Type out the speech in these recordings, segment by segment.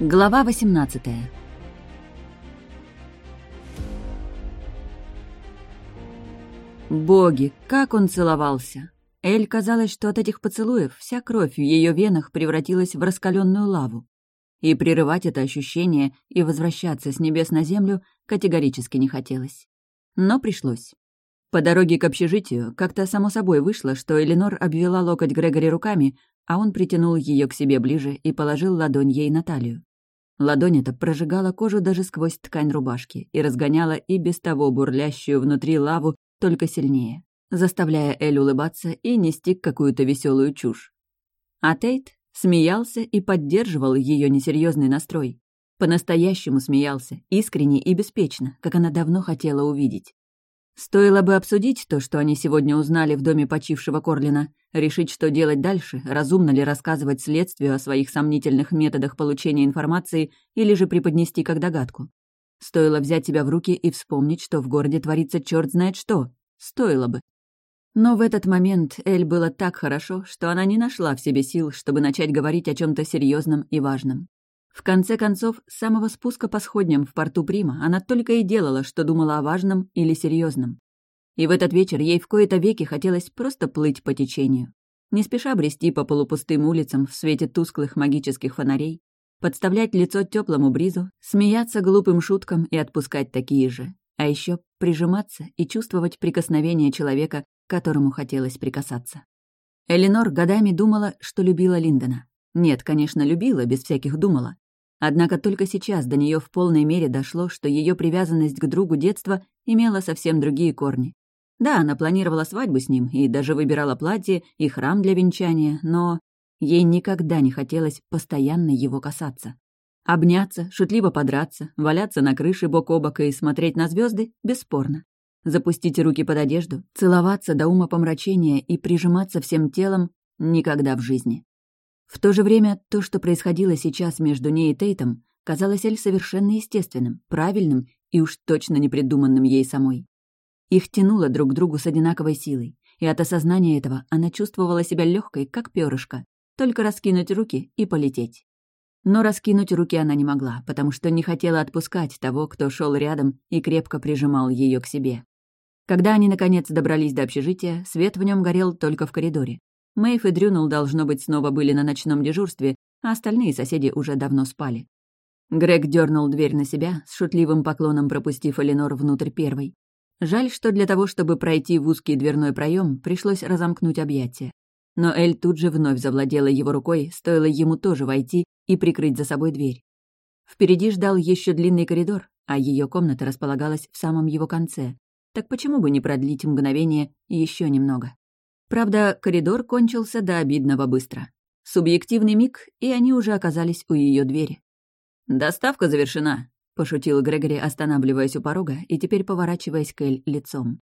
Глава 18 Боги, как он целовался! Эль казалось, что от этих поцелуев вся кровь в ее венах превратилась в раскаленную лаву. И прерывать это ощущение и возвращаться с небес на землю категорически не хотелось. Но пришлось. По дороге к общежитию как-то само собой вышло, что Эленор обвела локоть Грегори руками, а он притянул ее к себе ближе и положил ладонь ей на талию. Ладонь эта прожигала кожу даже сквозь ткань рубашки и разгоняла и без того бурлящую внутри лаву только сильнее, заставляя Эль улыбаться и нести какую-то веселую чушь. А Тейт смеялся и поддерживал ее несерьезный настрой. По-настоящему смеялся, искренне и беспечно, как она давно хотела увидеть. Стоило бы обсудить то, что они сегодня узнали в доме почившего Корлина, решить, что делать дальше, разумно ли рассказывать следствию о своих сомнительных методах получения информации или же преподнести как догадку. Стоило взять себя в руки и вспомнить, что в городе творится черт знает что. Стоило бы. Но в этот момент Эль было так хорошо, что она не нашла в себе сил, чтобы начать говорить о чем то серьезном и важном. В конце концов, с самого спуска по сходням в порту Прима она только и делала, что думала о важном или серьезном. И в этот вечер ей в кои-то веки хотелось просто плыть по течению. Не спеша брести по полупустым улицам в свете тусклых магических фонарей, подставлять лицо теплому бризу, смеяться глупым шуткам и отпускать такие же. А еще прижиматься и чувствовать прикосновение человека, к которому хотелось прикасаться. Эленор годами думала, что любила Линдона. Нет, конечно, любила, без всяких думала. Однако только сейчас до нее в полной мере дошло, что ее привязанность к другу детства имела совсем другие корни. Да, она планировала свадьбу с ним и даже выбирала платье и храм для венчания, но ей никогда не хотелось постоянно его касаться. Обняться, шутливо подраться, валяться на крыше бок о бок и смотреть на звезды бесспорно. Запустить руки под одежду, целоваться до ума помрачения и прижиматься всем телом — никогда в жизни. В то же время то, что происходило сейчас между ней и Тейтом, казалось Эль совершенно естественным, правильным и уж точно непридуманным ей самой. Их тянуло друг к другу с одинаковой силой, и от осознания этого она чувствовала себя легкой, как перышко, только раскинуть руки и полететь. Но раскинуть руки она не могла, потому что не хотела отпускать того, кто шел рядом и крепко прижимал ее к себе. Когда они, наконец, добрались до общежития, свет в нем горел только в коридоре. Мэйв и Дрюнул, должно быть, снова были на ночном дежурстве, а остальные соседи уже давно спали. Грег дернул дверь на себя, с шутливым поклоном пропустив Эленор внутрь первой. Жаль, что для того, чтобы пройти в узкий дверной проем, пришлось разомкнуть объятия. Но Эль тут же вновь завладела его рукой, стоило ему тоже войти и прикрыть за собой дверь. Впереди ждал еще длинный коридор, а ее комната располагалась в самом его конце. Так почему бы не продлить мгновение еще немного? Правда, коридор кончился до обидного быстро. Субъективный миг, и они уже оказались у ее двери. «Доставка завершена», — пошутил Грегори, останавливаясь у порога и теперь поворачиваясь к Эль лицом.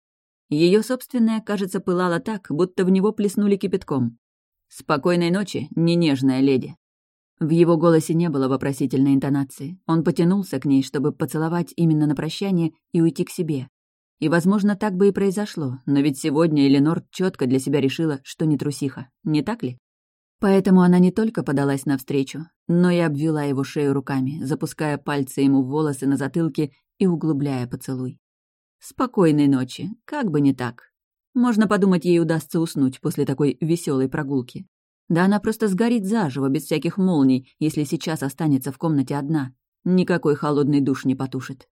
Ее собственное, кажется, пылало так, будто в него плеснули кипятком. «Спокойной ночи, не нежная леди». В его голосе не было вопросительной интонации. Он потянулся к ней, чтобы поцеловать именно на прощание и уйти к себе. И, возможно, так бы и произошло, но ведь сегодня Эленор четко для себя решила, что не трусиха, не так ли? Поэтому она не только подалась навстречу, но и обвела его шею руками, запуская пальцы ему в волосы на затылке и углубляя поцелуй. Спокойной ночи, как бы не так. Можно подумать, ей удастся уснуть после такой веселой прогулки. Да она просто сгорит заживо, без всяких молний, если сейчас останется в комнате одна. Никакой холодный душ не потушит.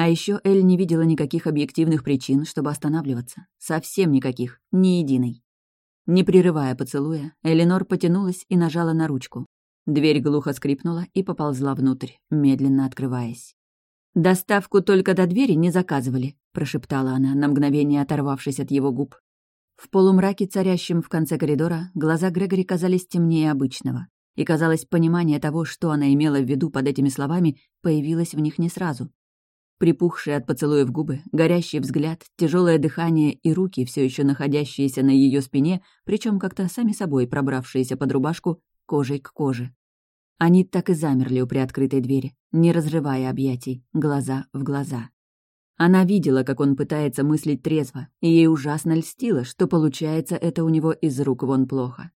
А еще Эль не видела никаких объективных причин, чтобы останавливаться. Совсем никаких, ни единой. Не прерывая поцелуя, Эленор потянулась и нажала на ручку. Дверь глухо скрипнула и поползла внутрь, медленно открываясь. «Доставку только до двери не заказывали», — прошептала она, на мгновение оторвавшись от его губ. В полумраке, царящем в конце коридора, глаза Грегори казались темнее обычного. И, казалось, понимание того, что она имела в виду под этими словами, появилось в них не сразу. Припухшие от поцелуев губы, горящий взгляд, тяжелое дыхание и руки, все еще находящиеся на ее спине, причем как-то сами собой пробравшиеся под рубашку, кожей к коже. Они так и замерли у приоткрытой двери, не разрывая объятий, глаза в глаза. Она видела, как он пытается мыслить трезво, и ей ужасно льстило, что получается это у него из рук вон плохо.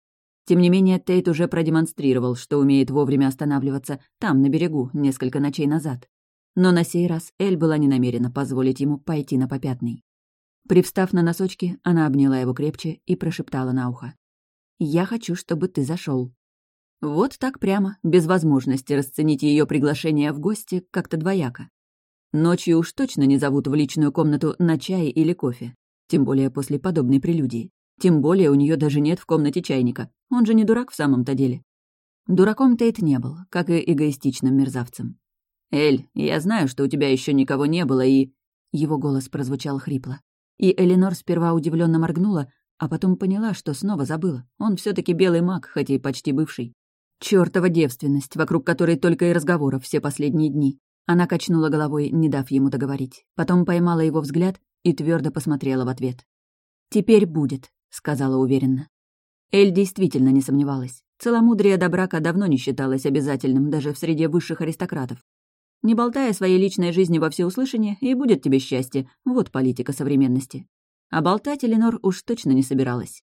Тем не менее, Тейт уже продемонстрировал, что умеет вовремя останавливаться там, на берегу, несколько ночей назад. Но на сей раз Эль была не намерена позволить ему пойти на попятный. Привстав на носочки, она обняла его крепче и прошептала на ухо. «Я хочу, чтобы ты зашел. Вот так прямо, без возможности расценить ее приглашение в гости как-то двояко. Ночью уж точно не зовут в личную комнату на чай или кофе, тем более после подобной прелюдии. Тем более у нее даже нет в комнате чайника. Он же не дурак в самом-то деле. Дураком Тейт не был, как и эгоистичным мерзавцем. «Эль, я знаю, что у тебя еще никого не было, и...» Его голос прозвучал хрипло. И Эленор сперва удивленно моргнула, а потом поняла, что снова забыла. Он все таки белый маг, хоть и почти бывший. Чёртова девственность, вокруг которой только и разговоров все последние дни. Она качнула головой, не дав ему договорить. Потом поймала его взгляд и твердо посмотрела в ответ. «Теперь будет», — сказала уверенно. Эль действительно не сомневалась. Целомудрие до брака давно не считалось обязательным даже в среде высших аристократов. Не болтая своей личной жизни во всеуслышание, и будет тебе счастье. Вот политика современности. А болтать Эленор уж точно не собиралась.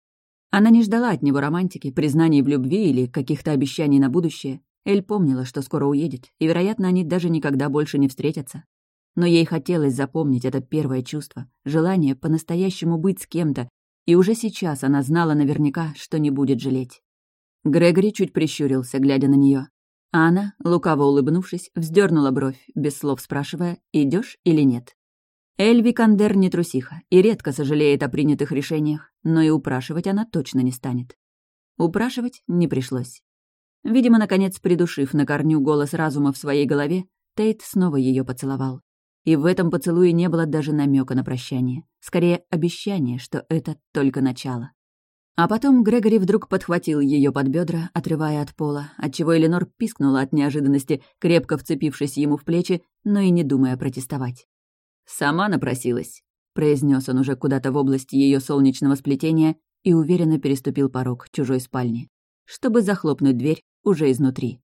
Она не ждала от него романтики, признаний в любви или каких-то обещаний на будущее. Эль помнила, что скоро уедет, и, вероятно, они даже никогда больше не встретятся. Но ей хотелось запомнить это первое чувство, желание по-настоящему быть с кем-то, и уже сейчас она знала наверняка, что не будет жалеть. Грегори чуть прищурился, глядя на нее. А она, лукаво улыбнувшись, вздернула бровь, без слов спрашивая, идешь или нет. Эльви Кандер не трусиха и редко сожалеет о принятых решениях, но и упрашивать она точно не станет. Упрашивать не пришлось. Видимо, наконец придушив на корню голос разума в своей голове, Тейт снова ее поцеловал. И в этом поцелуе не было даже намека на прощание. Скорее, обещание, что это только начало. А потом Грегори вдруг подхватил ее под бедра, отрывая от пола, отчего Эленор пискнула от неожиданности, крепко вцепившись ему в плечи, но и не думая протестовать. «Сама напросилась», — произнес он уже куда-то в области ее солнечного сплетения и уверенно переступил порог чужой спальни, чтобы захлопнуть дверь уже изнутри.